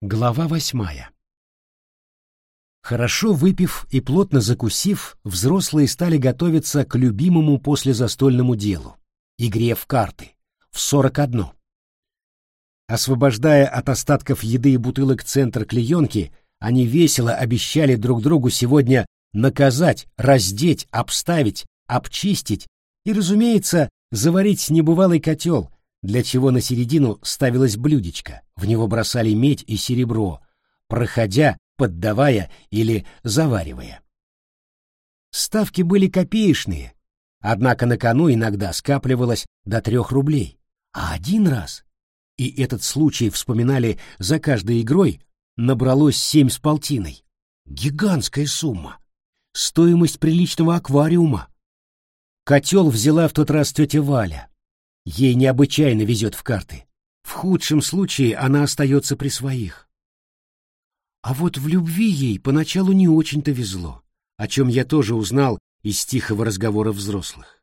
Глава восьмая Хорошо выпив и плотно закусив, взрослые стали готовиться к любимому послезастольному делу — игре в карты, в сорок одно. Освобождая от остатков еды и бутылок центр клеенки, они весело обещали друг другу сегодня наказать, раздеть, обставить, обчистить и, разумеется, заварить небывалый котел — для чего на середину ставилось блюдечко, в него бросали медь и серебро, проходя, поддавая или заваривая. Ставки были копеечные, однако на кону иногда скапливалось до трех рублей, а один раз, и этот случай вспоминали за каждой игрой, набралось семь с полтиной. Гигантская сумма. Стоимость приличного аквариума. Котел взяла в тот раз тетя Валя, Ей необычайно везет в карты. В худшем случае она остается при своих. А вот в любви ей поначалу не очень-то везло, о чем я тоже узнал из тихого разговора взрослых.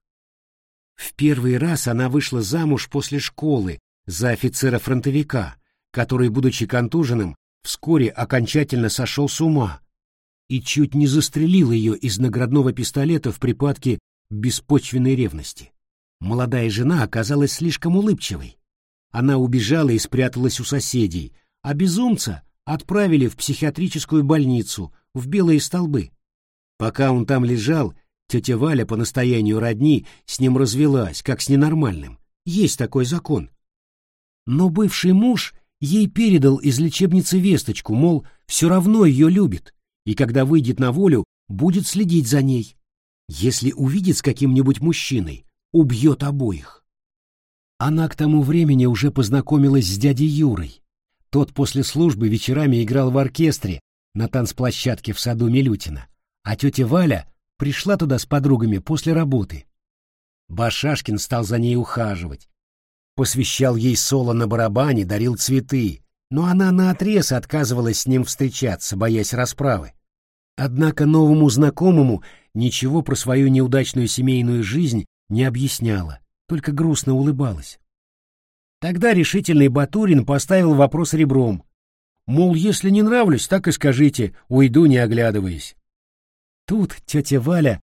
В первый раз она вышла замуж после школы за офицера-фронтовика, который, будучи контуженным, вскоре окончательно сошел с ума и чуть не застрелил ее из наградного пистолета в припадке беспочвенной ревности. Молодая жена оказалась слишком улыбчивой. Она убежала и спряталась у соседей, а безумца отправили в психиатрическую больницу, в Белые столбы. Пока он там лежал, тетя Валя по настоянию родни с ним развелась, как с ненормальным. Есть такой закон. Но бывший муж ей передал из лечебницы весточку, мол, все равно ее любит, и когда выйдет на волю, будет следить за ней. Если увидит с каким-нибудь мужчиной, убьет обоих. Она к тому времени уже познакомилась с дядей Юрой. Тот после службы вечерами играл в оркестре на танцплощадке в саду Милютина, а тетя Валя пришла туда с подругами после работы. Башашкин стал за ней ухаживать. Посвящал ей соло на барабане, дарил цветы, но она наотрез отказывалась с ним встречаться, боясь расправы. Однако новому знакомому ничего про свою неудачную семейную жизнь не объясняла, только грустно улыбалась. Тогда решительный Батурин поставил вопрос ребром. Мол, если не нравлюсь, так и скажите, уйду, не оглядываясь. Тут тетя Валя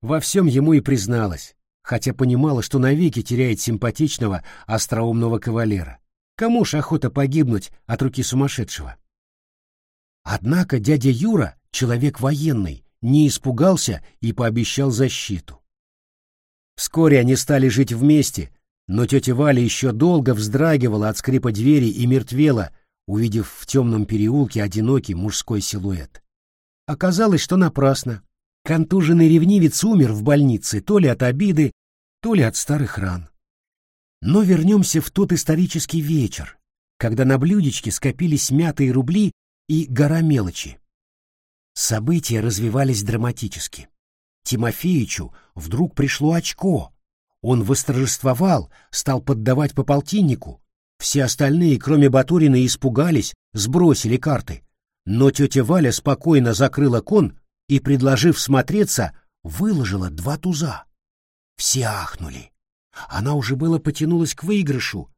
во всем ему и призналась, хотя понимала, что навеки теряет симпатичного, остроумного кавалера. Кому ж охота погибнуть от руки сумасшедшего? Однако дядя Юра, человек военный, не испугался и пообещал защиту. Вскоре они стали жить вместе, но тетя Валя еще долго вздрагивала от скрипа двери и мертвела, увидев в темном переулке одинокий мужской силуэт. Оказалось, что напрасно. Контуженный ревнивец умер в больнице то ли от обиды, то ли от старых ран. Но вернемся в тот исторический вечер, когда на блюдечке скопились мятые рубли и гора мелочи. События развивались драматически. Тимофеичу вдруг пришло очко. Он восторжествовал, стал поддавать по полтиннику. Все остальные, кроме Батурина, испугались, сбросили карты. Но тетя Валя спокойно закрыла кон и, предложив смотреться, выложила два туза. Все ахнули. Она уже было потянулась к выигрышу,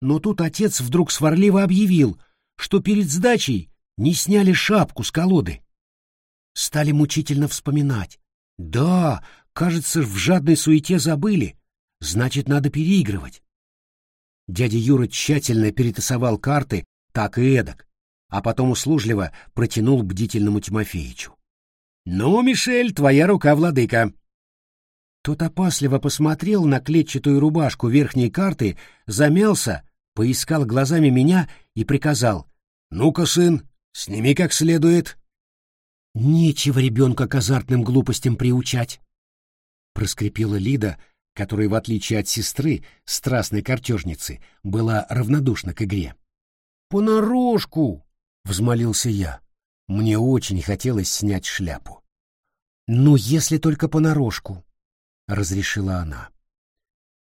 но тут отец вдруг сварливо объявил, что перед сдачей не сняли шапку с колоды. Стали мучительно вспоминать, да, кажется, в жадной суете забыли. Значит, надо переигрывать. Дядя Юра тщательно перетасовал карты так и эдак, а потом услужливо протянул бдительному Тимофеичу. «Ну, Мишель, твоя рука, владыка!» Тот опасливо посмотрел на клетчатую рубашку верхней карты, замялся, поискал глазами меня и приказал. «Ну-ка, сын, сними как следует». Нечего ребенка к азартным глупостям приучать, проскрипела Лида, которая, в отличие от сестры, страстной картежницы, была равнодушна к игре. «Понарошку!» — взмолился я. Мне очень хотелось снять шляпу. «Ну, если только понарошку», — разрешила она.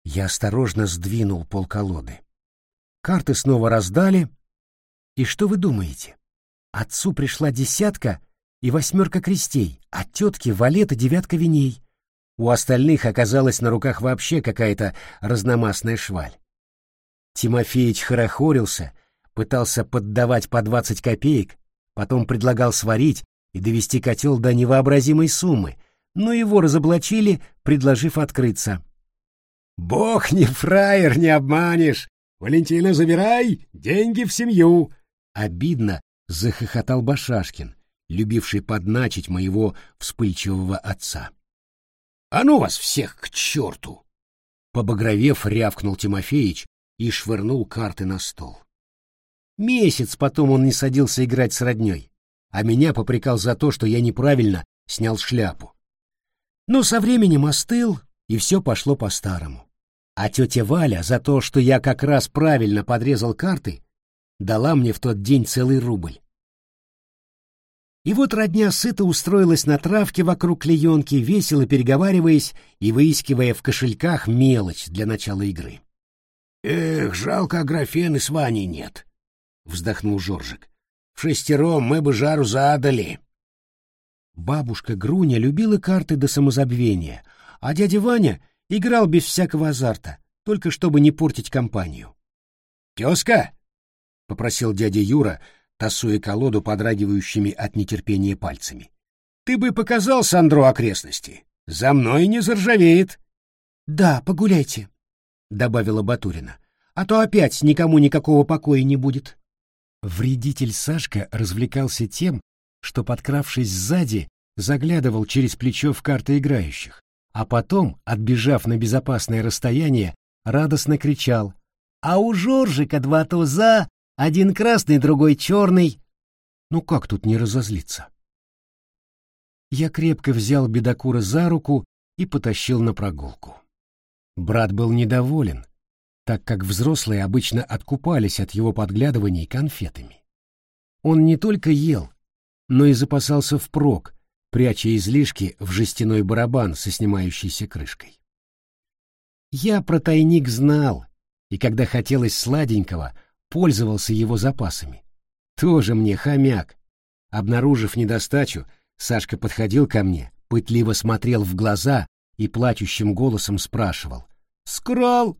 Я осторожно сдвинул пол колоды. Карты снова раздали. И что вы думаете? Отцу пришла десятка, и восьмерка крестей, а тетки валет и девятка виней. У остальных оказалась на руках вообще какая-то разномастная шваль. Тимофеич хорохорился, пытался поддавать по двадцать копеек, потом предлагал сварить и довести котел до невообразимой суммы, но его разоблачили, предложив открыться. «Бог не фраер, не обманешь! Валентина, забирай, деньги в семью!» Обидно захохотал Башашкин, любивший подначить моего вспыльчивого отца. «А ну вас всех к черту!» Побагровев, рявкнул Тимофеич и швырнул карты на стол. Месяц потом он не садился играть с родней, а меня попрекал за то, что я неправильно снял шляпу. Но со временем остыл, и все пошло по-старому. А тетя Валя за то, что я как раз правильно подрезал карты, дала мне в тот день целый рубль. И вот родня сыто устроилась на травке вокруг клеенки, весело переговариваясь и выискивая в кошельках мелочь для начала игры. «Эх, жалко, Аграфены с Ваней нет», — вздохнул Жоржик. «В шестером мы бы жару задали». Бабушка Груня любила карты до самозабвения, а дядя Ваня играл без всякого азарта, только чтобы не портить компанию. «Тезка!» — попросил дядя Юра, тасуя колоду подрагивающими от нетерпения пальцами. «Ты бы показал Сандру окрестности. За мной не заржавеет». «Да, погуляйте», — добавила Батурина. «А то опять никому никакого покоя не будет». Вредитель Сашка развлекался тем, что, подкравшись сзади, заглядывал через плечо в карты играющих, а потом, отбежав на безопасное расстояние, радостно кричал «А у Жоржика два туза, один красный, другой черный. Ну как тут не разозлиться? Я крепко взял бедокура за руку и потащил на прогулку. Брат был недоволен, так как взрослые обычно откупались от его подглядываний конфетами. Он не только ел, но и запасался впрок, пряча излишки в жестяной барабан со снимающейся крышкой. Я про тайник знал, и когда хотелось сладенького — пользовался его запасами. Тоже мне хомяк. Обнаружив недостачу, Сашка подходил ко мне, пытливо смотрел в глаза и плачущим голосом спрашивал. «Скрал?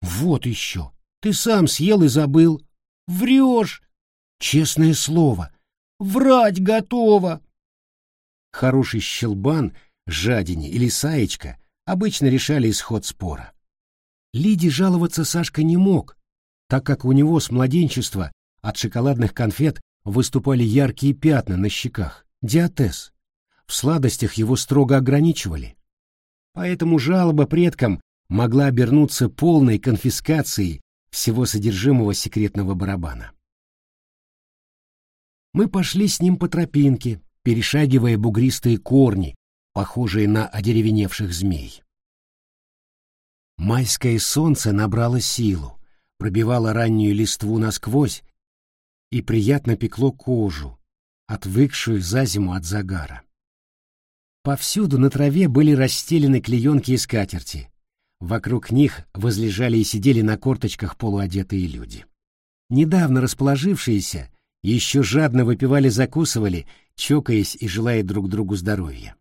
Вот еще! Ты сам съел и забыл! Врешь! Честное слово! Врать готово!» Хороший щелбан, жадине или саечка обычно решали исход спора. Лиде жаловаться Сашка не мог, так как у него с младенчества от шоколадных конфет выступали яркие пятна на щеках, диатез. В сладостях его строго ограничивали. Поэтому жалоба предкам могла обернуться полной конфискацией всего содержимого секретного барабана. Мы пошли с ним по тропинке, перешагивая бугристые корни, похожие на одеревеневших змей. Майское солнце набрало силу пробивало раннюю листву насквозь и приятно пекло кожу, отвыкшую за зиму от загара. Повсюду на траве были расстелены клеенки и скатерти. Вокруг них возлежали и сидели на корточках полуодетые люди. Недавно расположившиеся еще жадно выпивали-закусывали, чокаясь и желая друг другу здоровья.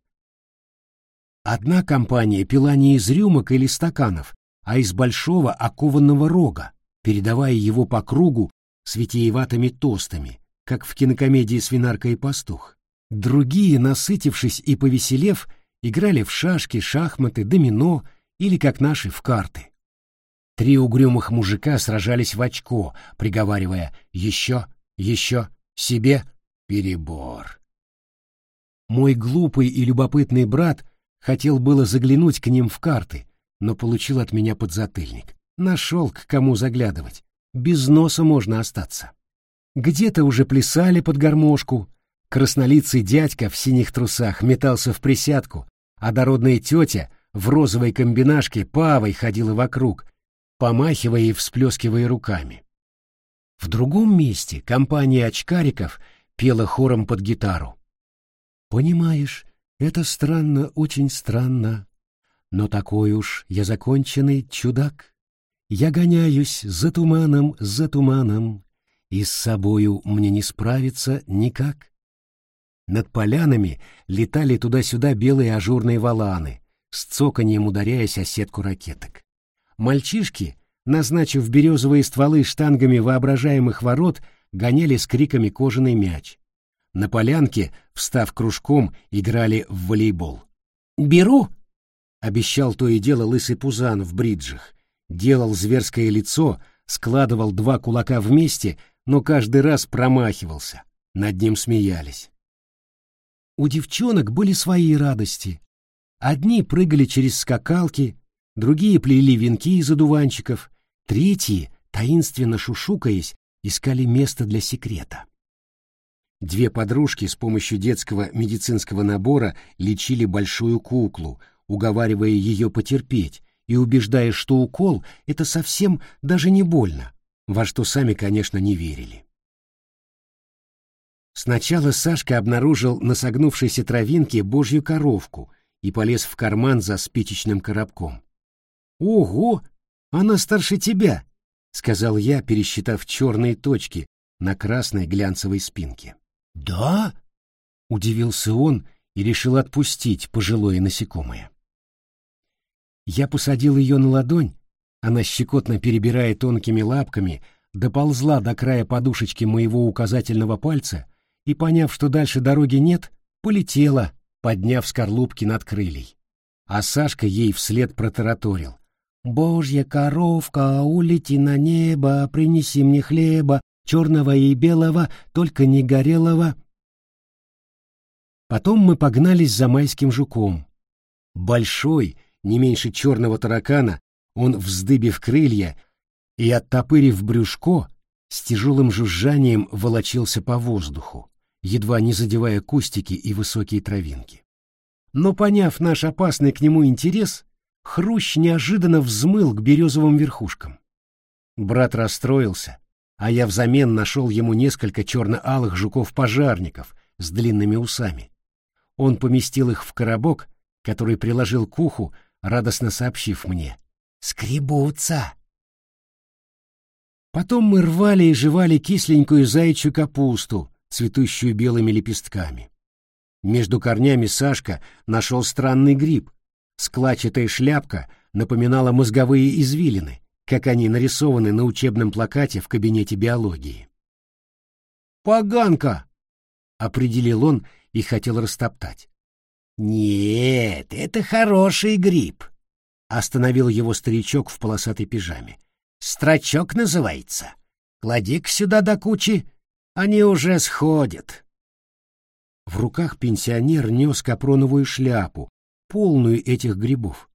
Одна компания пила не из рюмок или стаканов, а из большого окованного рога, передавая его по кругу с витиеватыми тостами, как в кинокомедии «Свинарка и пастух». Другие, насытившись и повеселев, играли в шашки, шахматы, домино или, как наши, в карты. Три угрюмых мужика сражались в очко, приговаривая «Еще, еще, себе, перебор». Мой глупый и любопытный брат хотел было заглянуть к ним в карты, но получил от меня подзатыльник. Нашел к кому заглядывать. Без носа можно остаться. Где-то уже плясали под гармошку. Краснолицый дядька в синих трусах метался в присядку, а дородная тетя в розовой комбинашке павой ходила вокруг, помахивая и всплескивая руками. В другом месте компания очкариков пела хором под гитару. «Понимаешь, это странно, очень странно, но такой уж я законченный чудак. Я гоняюсь за туманом, за туманом, и с собою мне не справиться никак. Над полянами летали туда-сюда белые ажурные валаны, с цоканьем ударяясь о сетку ракеток. Мальчишки назначив березовые стволы штангами воображаемых ворот, гоняли с криками кожаный мяч. На полянке, встав кружком, играли в волейбол. «Беру!» — обещал то и дело лысый пузан в бриджах. Делал зверское лицо, складывал два кулака вместе, но каждый раз промахивался. Над ним смеялись. У девчонок были свои радости. Одни прыгали через скакалки, другие плели венки из одуванчиков, третьи, таинственно шушукаясь, искали место для секрета. Две подружки с помощью детского медицинского набора лечили большую куклу, уговаривая ее потерпеть и убеждая, что укол — это совсем даже не больно, во что сами, конечно, не верили. Сначала Сашка обнаружил на согнувшейся травинке божью коровку и полез в карман за спичечным коробком. «Ого! Она старше тебя!» — сказал я, пересчитав черные точки на красной глянцевой спинке. «Да?» — удивился он и решил отпустить пожилое насекомое. Я посадил ее на ладонь, она, щекотно перебирая тонкими лапками, доползла до края подушечки моего указательного пальца и, поняв, что дальше дороги нет, полетела, подняв скорлупки над крыльей. А Сашка ей вслед протараторил. «Божья коровка, улети на небо, принеси мне хлеба, черного и белого, только не горелого». Потом мы погнались за майским жуком. Большой, не меньше черного таракана, он, вздыбив крылья и оттопырив брюшко, с тяжелым жужжанием волочился по воздуху едва не задевая кустики и высокие травинки. Но, поняв наш опасный к нему интерес, Хрущ неожиданно взмыл к березовым верхушкам. Брат расстроился, а я взамен нашел ему несколько черно-алых жуков-пожарников с длинными усами. Он поместил их в коробок, который приложил к уху, радостно сообщив мне «Скребутся!». Потом мы рвали и жевали кисленькую заячью капусту, цветущую белыми лепестками. Между корнями Сашка нашел странный гриб. Складчатая шляпка напоминала мозговые извилины, как они нарисованы на учебном плакате в кабинете биологии. «Поганка!» — определил он и хотел растоптать. «Нет, это хороший гриб», — остановил его старичок в полосатой пижаме. «Строчок называется. Клади-ка сюда до кучи, они уже сходят. В руках пенсионер нес капроновую шляпу, полную этих грибов.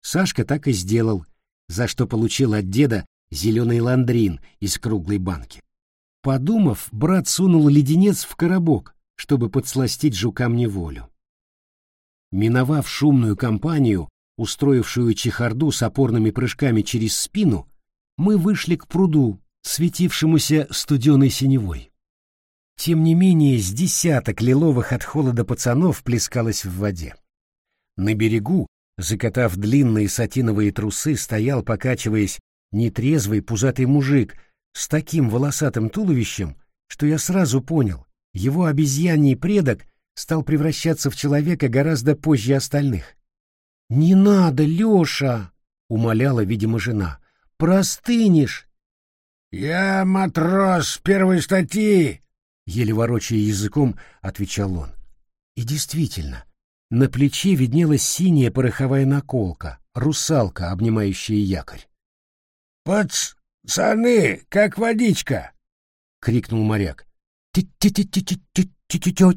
Сашка так и сделал, за что получил от деда зеленый ландрин из круглой банки. Подумав, брат сунул леденец в коробок, чтобы подсластить жукам неволю. Миновав шумную компанию, устроившую чехарду с опорными прыжками через спину, мы вышли к пруду, светившемуся студеной синевой. Тем не менее, с десяток лиловых от холода пацанов плескалось в воде. На берегу, закатав длинные сатиновые трусы, стоял, покачиваясь, нетрезвый пузатый мужик с таким волосатым туловищем, что я сразу понял, его обезьяний предок стал превращаться в человека гораздо позже остальных. «Не надо, Леша!» — умоляла, видимо, жена. «Простынешь!» «Я матрос первой статьи!» — еле ворочая языком, отвечал он. И действительно, на плече виднелась синяя пороховая наколка, русалка, обнимающая якорь. «Пацаны, как водичка!» — крикнул моряк.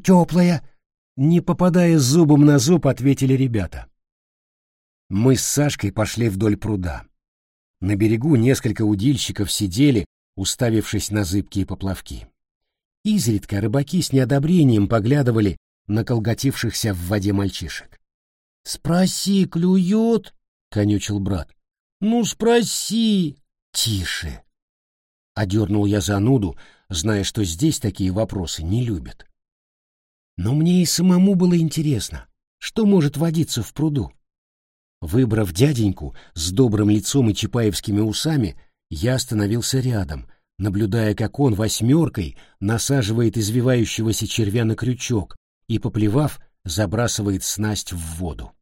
«Теплая!» Не попадая зубом на зуб, ответили ребята. Мы с Сашкой пошли вдоль пруда. На берегу несколько удильщиков сидели, уставившись на зыбкие поплавки. Изредка рыбаки с неодобрением поглядывали на колготившихся в воде мальчишек. — Спроси, клюет? — конючил брат. — Ну, спроси. — Тише. Одернул я зануду, зная, что здесь такие вопросы не любят. Но мне и самому было интересно, что может водиться в пруду. Выбрав дяденьку с добрым лицом и чапаевскими усами, я остановился рядом, наблюдая, как он восьмеркой насаживает извивающегося червя на крючок и, поплевав, забрасывает снасть в воду.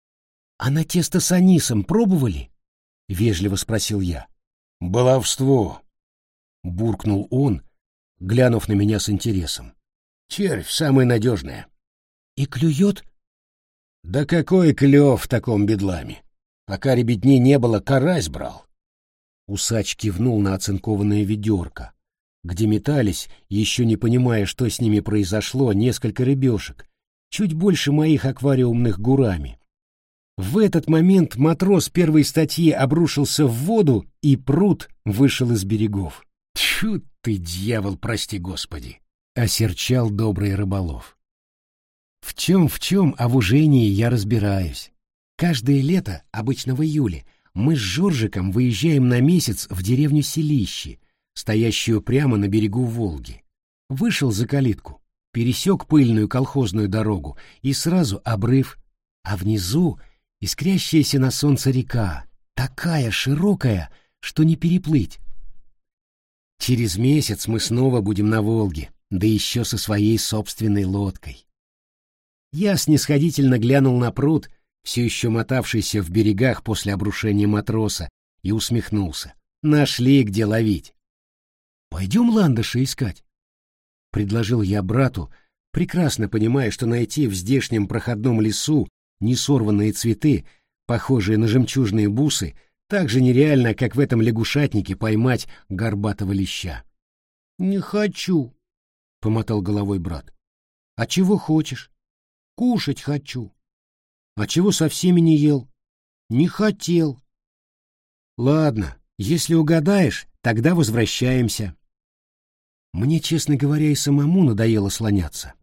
— А на тесто с анисом пробовали? вежливо спросил я. Баловство, буркнул он, глянув на меня с интересом. Червь самое надежное. И клюет? Да какой клев в таком бедламе? Пока ребятни не было, карась брал. Усач кивнул на оцинкованное ведерко, где метались, еще не понимая, что с ними произошло, несколько рыбешек, чуть больше моих аквариумных гурами. В этот момент матрос первой статьи обрушился в воду, и пруд вышел из берегов. «Тьфу ты, дьявол, прости господи!» — осерчал добрый рыболов. В чем в чем, а в ужении я разбираюсь. Каждое лето, обычно в июле, мы с Жоржиком выезжаем на месяц в деревню Селище, стоящую прямо на берегу Волги. Вышел за калитку, пересек пыльную колхозную дорогу и сразу обрыв, а внизу искрящаяся на солнце река, такая широкая, что не переплыть. Через месяц мы снова будем на Волге, да еще со своей собственной лодкой. Я снисходительно глянул на пруд, все еще мотавшийся в берегах после обрушения матроса, и усмехнулся. Нашли, где ловить. «Пойдем ландыши искать», — предложил я брату, прекрасно понимая, что найти в здешнем проходном лесу несорванные цветы, похожие на жемчужные бусы, так же нереально, как в этом лягушатнике поймать горбатого леща. «Не хочу», — помотал головой брат. «А чего хочешь?» «Кушать хочу». «А чего со всеми не ел?» «Не хотел». «Ладно, если угадаешь, тогда возвращаемся». Мне, честно говоря, и самому надоело слоняться.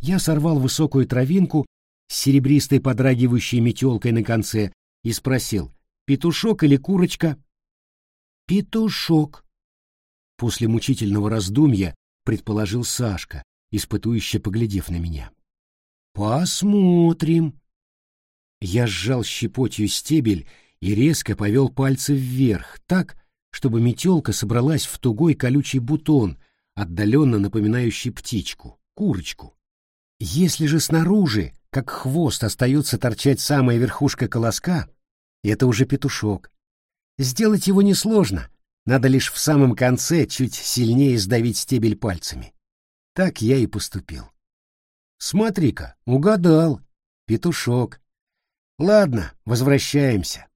Я сорвал высокую травинку с серебристой подрагивающей метелкой на конце и спросил, петушок или курочка? Петушок. После мучительного раздумья предположил Сашка, испытующе поглядев на меня. Посмотрим. Я сжал щепотью стебель и резко повел пальцы вверх, так, чтобы метелка собралась в тугой колючий бутон, отдаленно напоминающий птичку, курочку. Если же снаружи как хвост остается торчать самая верхушка колоска, это уже петушок. Сделать его несложно, надо лишь в самом конце чуть сильнее сдавить стебель пальцами. Так я и поступил. Смотри-ка, угадал. Петушок. Ладно, возвращаемся.